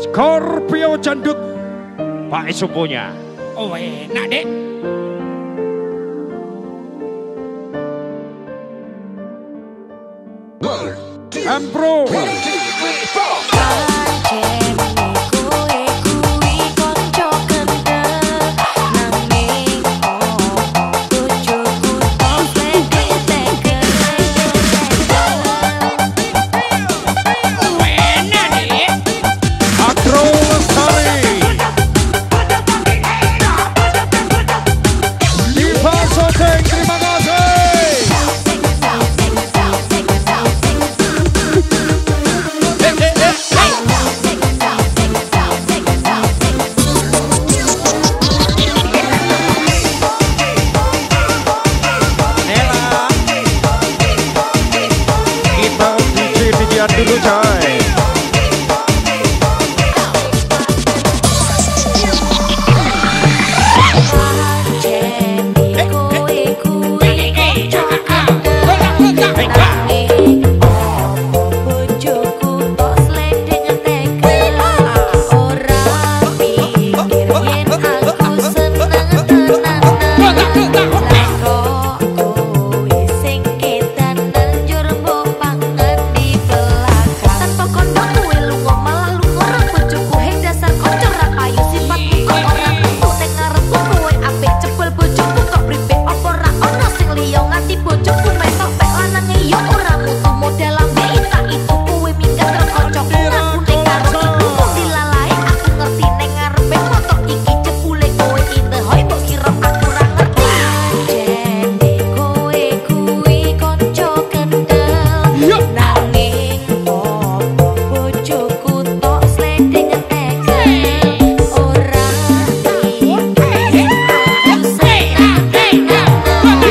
Scorpio Jandut Pak Isumpunya Oh enak dek? Empro 누구죠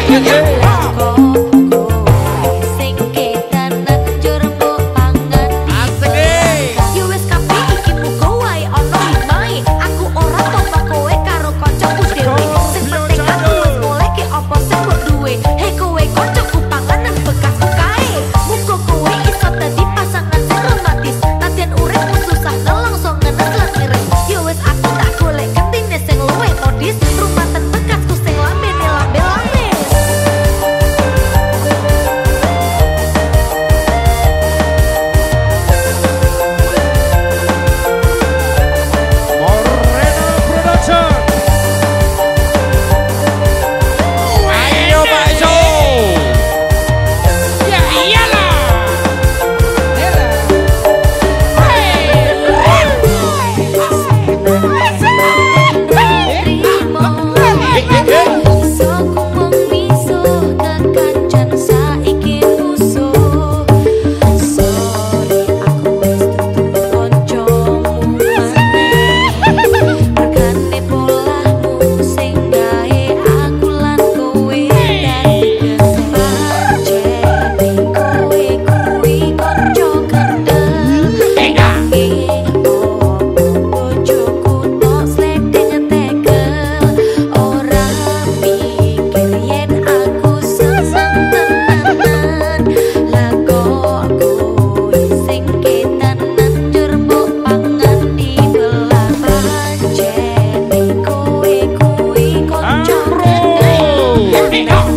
yeah.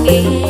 nghĩ